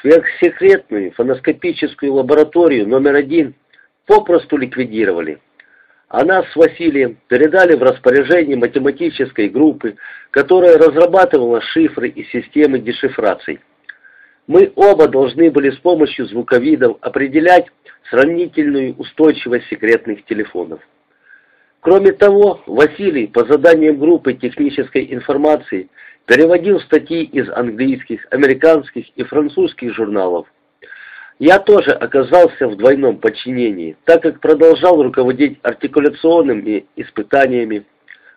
сверхсекретную фоноскопическую лабораторию номер один попросту ликвидировали. А нас с Василием передали в распоряжение математической группы, которая разрабатывала шифры и системы дешифраций. Мы оба должны были с помощью звуковидов определять сравнительную устойчивость секретных телефонов. Кроме того, Василий по заданиям группы технической информации переводил статьи из английских, американских и французских журналов. Я тоже оказался в двойном подчинении, так как продолжал руководить артикуляционными испытаниями,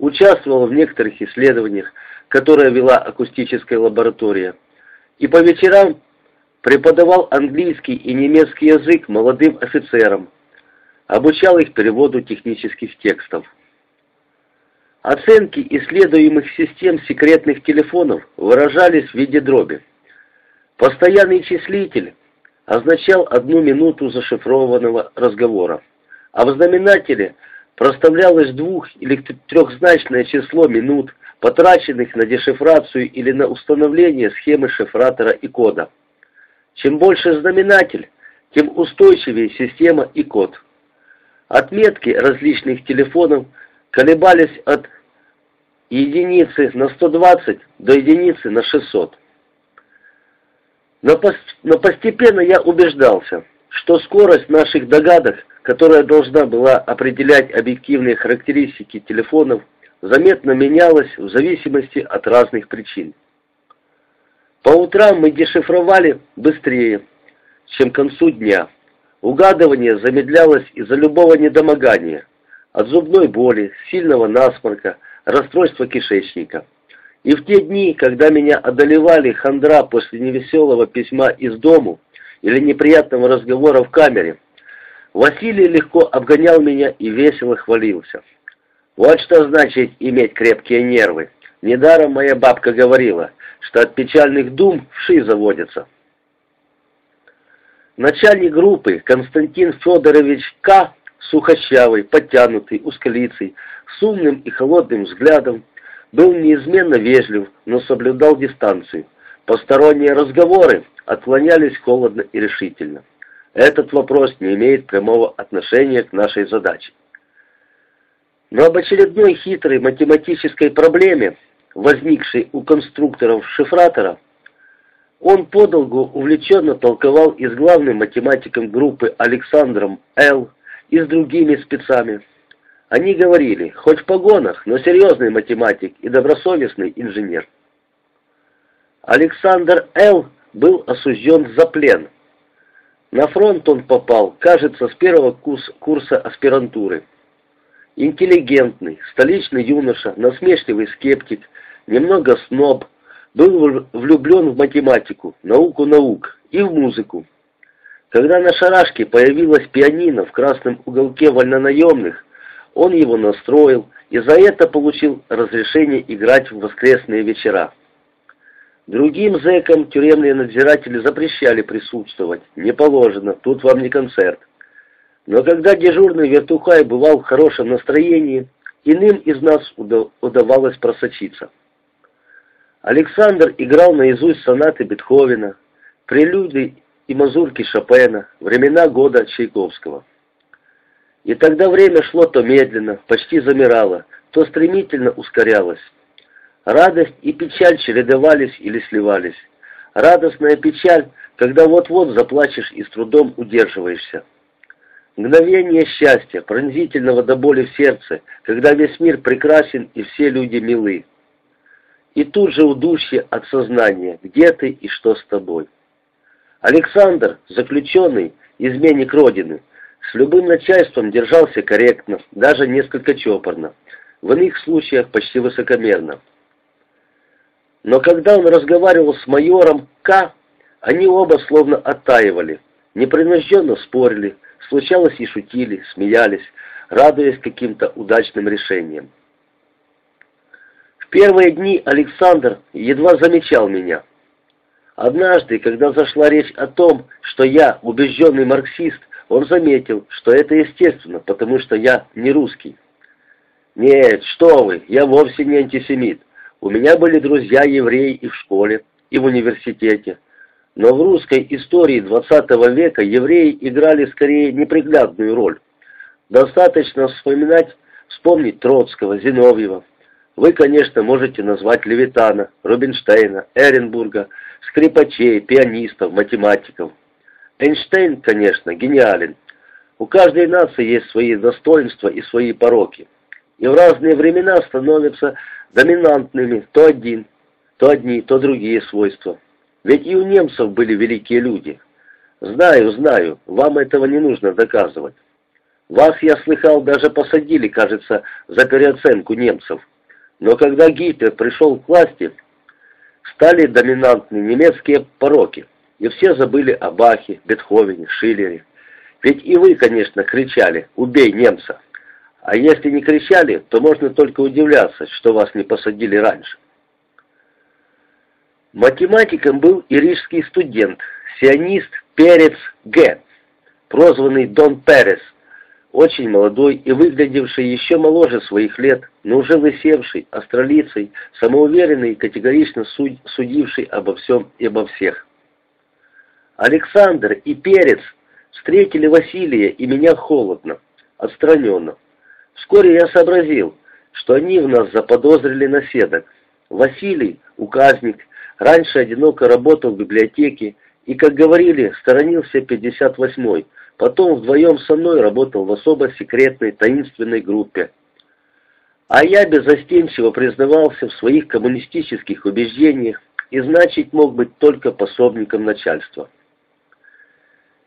участвовал в некоторых исследованиях, которые вела акустическая лаборатория, и по вечерам преподавал английский и немецкий язык молодым офицерам, обучал их переводу технических текстов. Оценки исследуемых систем секретных телефонов выражались в виде дроби. Постоянный числитель означал одну минуту зашифрованного разговора, а в знаменателе проставлялось двух- или трехзначное число минут, потраченных на дешифрацию или на установление схемы шифратора и кода. Чем больше знаменатель, тем устойчивее система и код. Отметки различных телефонов колебались от единицы на 120 до единицы на 600. Но, но постепенно я убеждался, что скорость наших догадок, которая должна была определять объективные характеристики телефонов, заметно менялась в зависимости от разных причин. По утрам мы дешифровали быстрее, чем к концу дня. Угадывание замедлялось из-за любого недомогания, от зубной боли, сильного насморка, расстройства кишечника. И в те дни, когда меня одолевали хандра после невеселого письма из дому или неприятного разговора в камере, Василий легко обгонял меня и весело хвалился. Вот что значит иметь крепкие нервы. Недаром моя бабка говорила, что от печальных дум вши заводятся. Начальник группы Константин Федорович К., сухощавый, подтянутый, узколицый, с умным и холодным взглядом, был неизменно вежлив, но соблюдал дистанцию. Посторонние разговоры отклонялись холодно и решительно. Этот вопрос не имеет прямого отношения к нашей задаче. Но об очередной хитрой математической проблеме, возникшей у конструкторов шифратора, он подолгу увлеченно толковал и с главным математиком группы Александром Л. и с другими спецами. Они говорили, хоть в погонах, но серьезный математик и добросовестный инженер. Александр Л. был осужден за плен. На фронт он попал, кажется, с первого курса аспирантуры. Интеллигентный, столичный юноша, насмешливый скептик, немного сноб, был влюблен в математику, науку наук и в музыку. Когда на шарашке появилась пианино в красном уголке вольнонаемных, он его настроил и за это получил разрешение играть в воскресные вечера. Другим зэкам тюремные надзиратели запрещали присутствовать. Не положено, тут вам не концерт. Но когда дежурный вертухай бывал в хорошем настроении, иным из нас удавалось просочиться. Александр играл наизусть сонаты Бетховена, прелюдии и мазурки Шопена, времена года Чайковского. И тогда время шло то медленно, почти замирало, то стремительно ускорялось. Радость и печаль чередовались или сливались. Радостная печаль, когда вот-вот заплачешь и с трудом удерживаешься. Мгновение счастья, пронзительного до боли в сердце, когда весь мир прекрасен и все люди милы. И тут же удушье от сознания, где ты и что с тобой. Александр, заключенный, изменник Родины, с любым начальством держался корректно, даже несколько чопорно, в иных случаях почти высокомерно. Но когда он разговаривал с майором К., они оба словно оттаивали, непринужденно спорили, случалось и шутили, смеялись, радуясь каким-то удачным решениям. В первые дни Александр едва замечал меня. Однажды, когда зашла речь о том, что я убежденный марксист, он заметил, что это естественно, потому что я не русский. «Нет, что вы, я вовсе не антисемит. У меня были друзья-евреи и в школе, и в университете. Но в русской истории XX века евреи играли скорее неприглядную роль. Достаточно вспоминать, вспомнить Троцкого, Зиновьева. Вы, конечно, можете назвать Левитана, Рубинштейна, Эренбурга, скрипачей, пианистов, математиков. Эйнштейн, конечно, гениален. У каждой нации есть свои достоинства и свои пороки. И в разные времена становятся доминантными то один, то одни, то другие свойства. Ведь и у немцев были великие люди. Знаю, знаю, вам этого не нужно доказывать. Вас, я слыхал, даже посадили, кажется, за переоценку немцев. Но когда Гитлер пришел к власти, стали доминантны немецкие пороки, и все забыли о Бахе, Бетховене, Шиллере. Ведь и вы, конечно, кричали «Убей немца!» А если не кричали, то можно только удивляться, что вас не посадили раньше. Математиком был и рижский студент, сионист Перец Г., прозванный Дон Перес, очень молодой и выглядевший еще моложе своих лет, но уже лысевший, астролицей, самоуверенный и категорично суд, судивший обо всем и обо всех. Александр и Перец встретили Василия и меня холодно, отстраненно. Вскоре я сообразил, что они в нас заподозрили наседок. Василий, указник, раньше одиноко работал в библиотеке и, как говорили, сторонился 58-й, Потом вдвоем со мной работал в особо секретной таинственной группе. А я безостенчиво признавался в своих коммунистических убеждениях и значит мог быть только пособником начальства.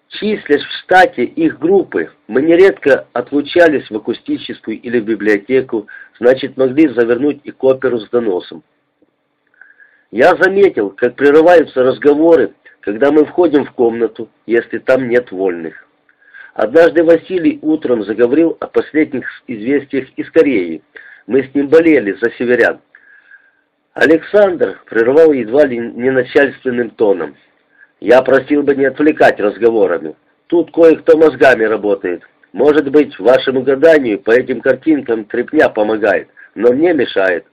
Числясь в штате их группы, мы нередко отлучались в акустическую или в библиотеку, значит могли завернуть и к оперу с доносом. Я заметил, как прерываются разговоры, когда мы входим в комнату, если там нет вольных. Однажды Василий утром заговорил о последних известиях из Кореи. Мы с ним болели за северян. Александр прервал едва ли не начальственным тоном. «Я просил бы не отвлекать разговорами. Тут кое-кто мозгами работает. Может быть, вашему гаданию по этим картинкам трепня помогает, но мне мешает».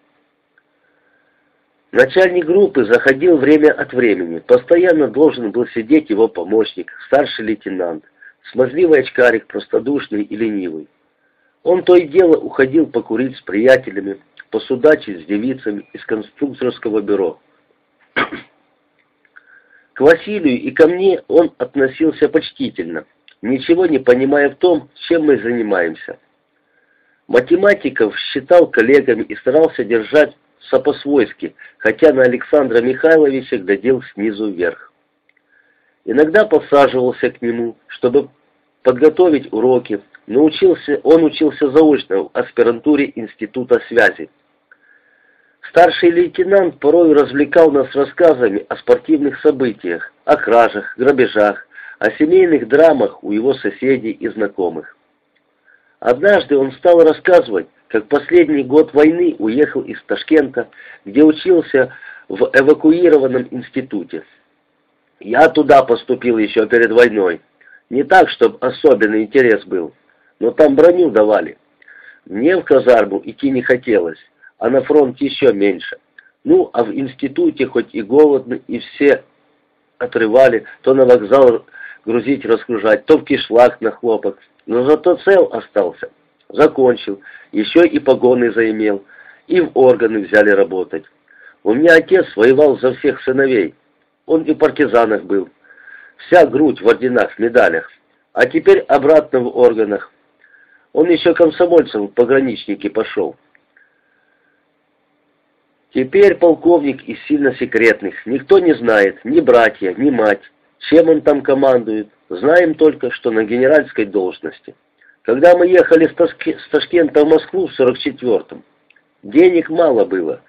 Начальник группы заходил время от времени. Постоянно должен был сидеть его помощник, старший лейтенант. Смазливый очкарик, простодушный и ленивый. Он то и дело уходил покурить с приятелями, посудачить с девицами из конструкторского бюро. К Василию и ко мне он относился почтительно, ничего не понимая в том, чем мы занимаемся. Математиков считал коллегами и старался держать сопосвойски, хотя на Александра Михайловича глядел снизу вверх. Иногда посаживался к нему, чтобы подготовить уроки. Научился, он учился заочно в аспирантуре Института связи. Старший лейтенант порой развлекал нас рассказами о спортивных событиях, о кражах, грабежах, о семейных драмах у его соседей и знакомых. Однажды он стал рассказывать, как последний год войны уехал из Ташкента, где учился в эвакуированном институте. Я туда поступил еще перед войной. Не так, чтобы особенный интерес был, но там броню давали. Мне в казарму идти не хотелось, а на фронт еще меньше. Ну, а в институте хоть и голодны, и все отрывали, то на вокзал грузить, разгружать, то в кишлак на хлопок. Но зато цел остался. Закончил, еще и погоны заимел, и в органы взяли работать. У меня отец воевал за всех сыновей. Он и в партизанах был. Вся грудь в орденах, медалях. А теперь обратно в органах. Он еще комсомольцем в пограничники пошел. Теперь полковник из сильно секретных. Никто не знает, ни братья, ни мать, чем он там командует. Знаем только, что на генеральской должности. Когда мы ехали с, Ташкента в Москву в 44-м, денег мало было.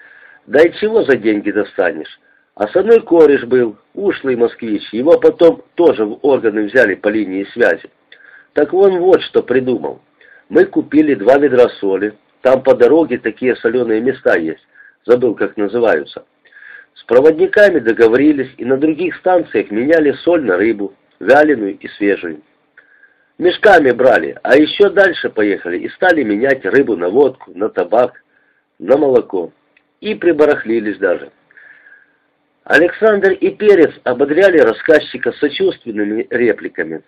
Да и чего за деньги достанешь? А со мной кореш был, ушлый москвич, его потом тоже в органы взяли по линии связи. Так он вот что придумал. Мы купили два ведра соли, там по дороге такие соленые места есть, забыл как называются. С проводниками договорились и на других станциях меняли соль на рыбу, вяленую и свежую. Мешками брали, а еще дальше поехали и стали менять рыбу на водку, на табак, на молоко. И прибарахлились даже. Александр и Перец ободряли рассказчика сочувственными репликами.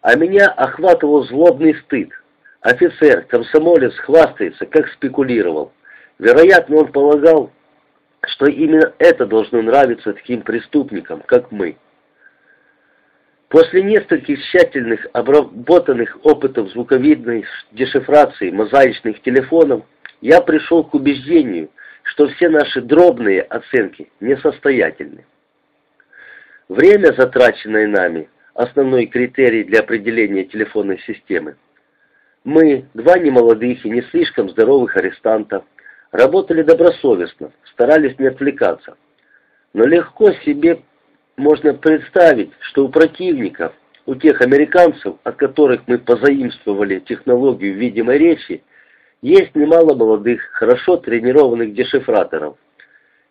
А меня охватывал злобный стыд. Офицер, комсомолец хвастается, как спекулировал. Вероятно, он полагал, что именно это должно нравиться таким преступникам, как мы. После нескольких тщательных обработанных опытов звуковидной дешифрации мозаичных телефонов я пришел к убеждению, что все наши дробные оценки несостоятельны. Время, затраченное нами, основной критерий для определения телефонной системы. Мы, два немолодых и не слишком здоровых арестанта, работали добросовестно, старались не отвлекаться. Но легко себе можно представить, что у противников, у тех американцев, от которых мы позаимствовали технологию видимой речи, есть немало молодых, хорошо тренированных дешифраторов.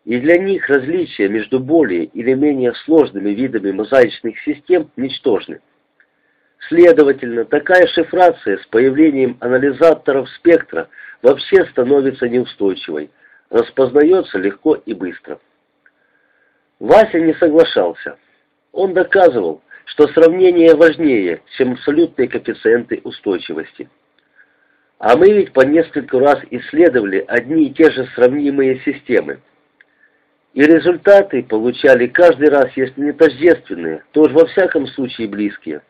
И для них различия между более или менее сложными видами мозаичных систем ничтожны. Следовательно, такая шифрация с появлением анализаторов спектра вообще становится неустойчивой, распознается легко и быстро. Вася не соглашался. Он доказывал, что сравнение важнее, чем абсолютные коэффициенты устойчивости. А мы ведь по несколько раз исследовали одни и те же сравнимые системы. И результаты получали каждый раз, если не тождественные, то уж во всяком случае близкие.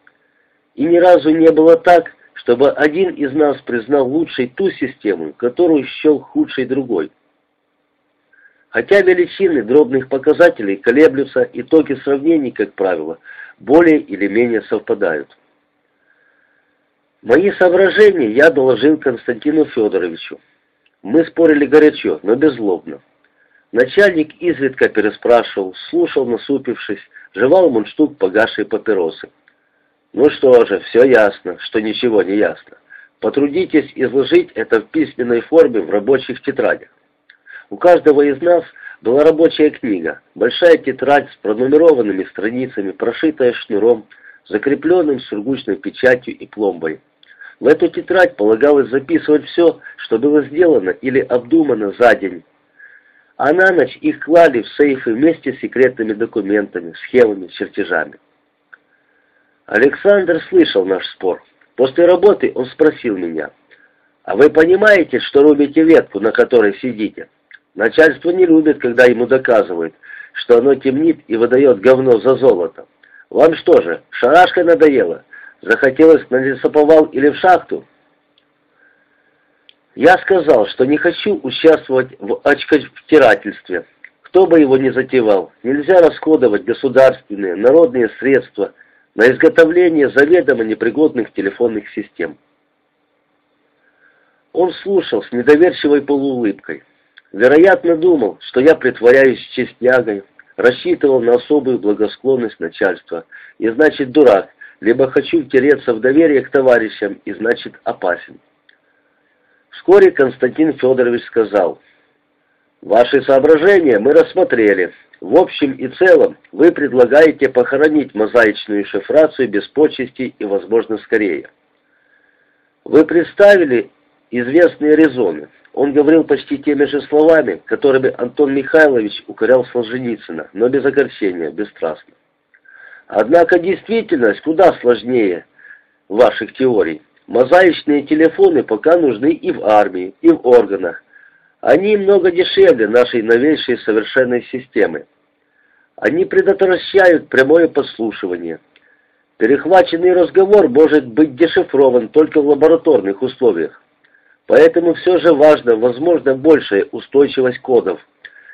И ни разу не было так, чтобы один из нас признал лучшей ту систему, которую счел худшей другой. Хотя величины дробных показателей колеблются, итоги сравнений, как правило, более или менее совпадают. Мои соображения я доложил Константину Федоровичу. Мы спорили горячо, но беззлобно. Начальник изредка переспрашивал, слушал, насупившись, жевал мундштук погасшей папиросы. Ну что же, все ясно, что ничего не ясно. Потрудитесь изложить это в письменной форме в рабочих тетрадях. У каждого из нас была рабочая книга, большая тетрадь с пронумерованными страницами, прошитая шнуром, закрепленным сургучной печатью и пломбой. В эту тетрадь полагалось записывать все, что было сделано или обдумано за день. А на ночь их клали в сейфы вместе с секретными документами, схемами, чертежами. Александр слышал наш спор. После работы он спросил меня, «А вы понимаете, что рубите ветку, на которой сидите? Начальство не любит, когда ему доказывают, что оно темнит и выдает говно за золото. Вам что же, шарашка надоела? Захотелось на лесоповал или в шахту? Я сказал, что не хочу участвовать в очковтирательстве. Кто бы его ни затевал, нельзя расходовать государственные, народные средства на изготовление заведомо непригодных телефонных систем. Он слушал с недоверчивой полуулыбкой. Вероятно, думал, что я притворяюсь честнягой, рассчитывал на особую благосклонность начальства, и значит дурак, либо хочу втереться в доверие к товарищам и значит опасен. Вскоре Константин Федорович сказал, «Ваши соображения мы рассмотрели. В общем и целом вы предлагаете похоронить мозаичную шифрацию без почести и, возможно, скорее. Вы представили известные резоны. Он говорил почти теми же словами, которыми Антон Михайлович укорял Солженицына, но без огорчения, бесстрастно. Однако действительность куда сложнее ваших теорий. Мозаичные телефоны пока нужны и в армии, и в органах. Они много дешевле нашей новейшей совершенной системы. Они предотвращают прямое подслушивание. Перехваченный разговор может быть дешифрован только в лабораторных условиях. Поэтому все же важно, возможно, большая устойчивость кодов –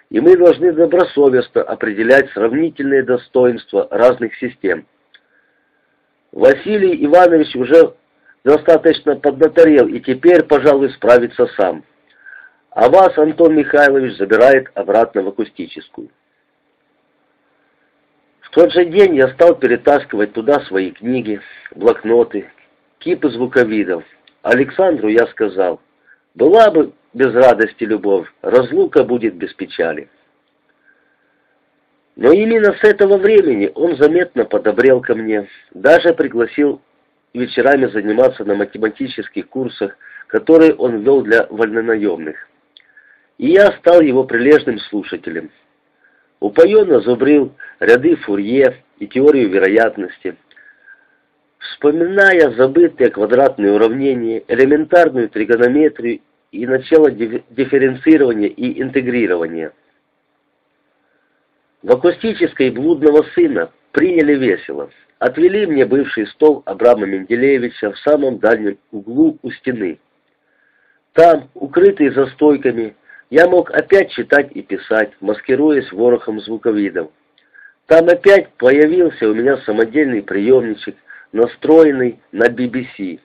и мы должны добросовестно определять сравнительные достоинства разных систем. Василий Иванович уже достаточно поднаторел и теперь, пожалуй, справится сам. А вас Антон Михайлович забирает обратно в акустическую. В тот же день я стал перетаскивать туда свои книги, блокноты, кипы звуковидов. Александру я сказал, была бы без радости любовь, разлука будет без печали. Но именно с этого времени он заметно подобрел ко мне, даже пригласил вечерами заниматься на математических курсах, которые он вел для вольнонаемных. И я стал его прилежным слушателем. Упоенно зубрил ряды Фурье и теорию вероятности. Вспоминая забытые квадратные уравнения, элементарную тригонометрию и начало дифференцирования и интегрирования. В акустической блудного сына приняли весело. Отвели мне бывший стол Абрама Менделеевича в самом дальнем углу у стены. Там, укрытый за стойками, я мог опять читать и писать, маскируясь ворохом звуковидов. Там опять появился у меня самодельный приемничек, настроенный на BBC.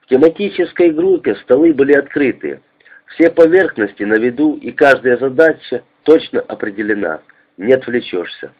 В тематической группе столы были открыты. Все поверхности на виду и каждая задача точно определена. Не отвлечешься.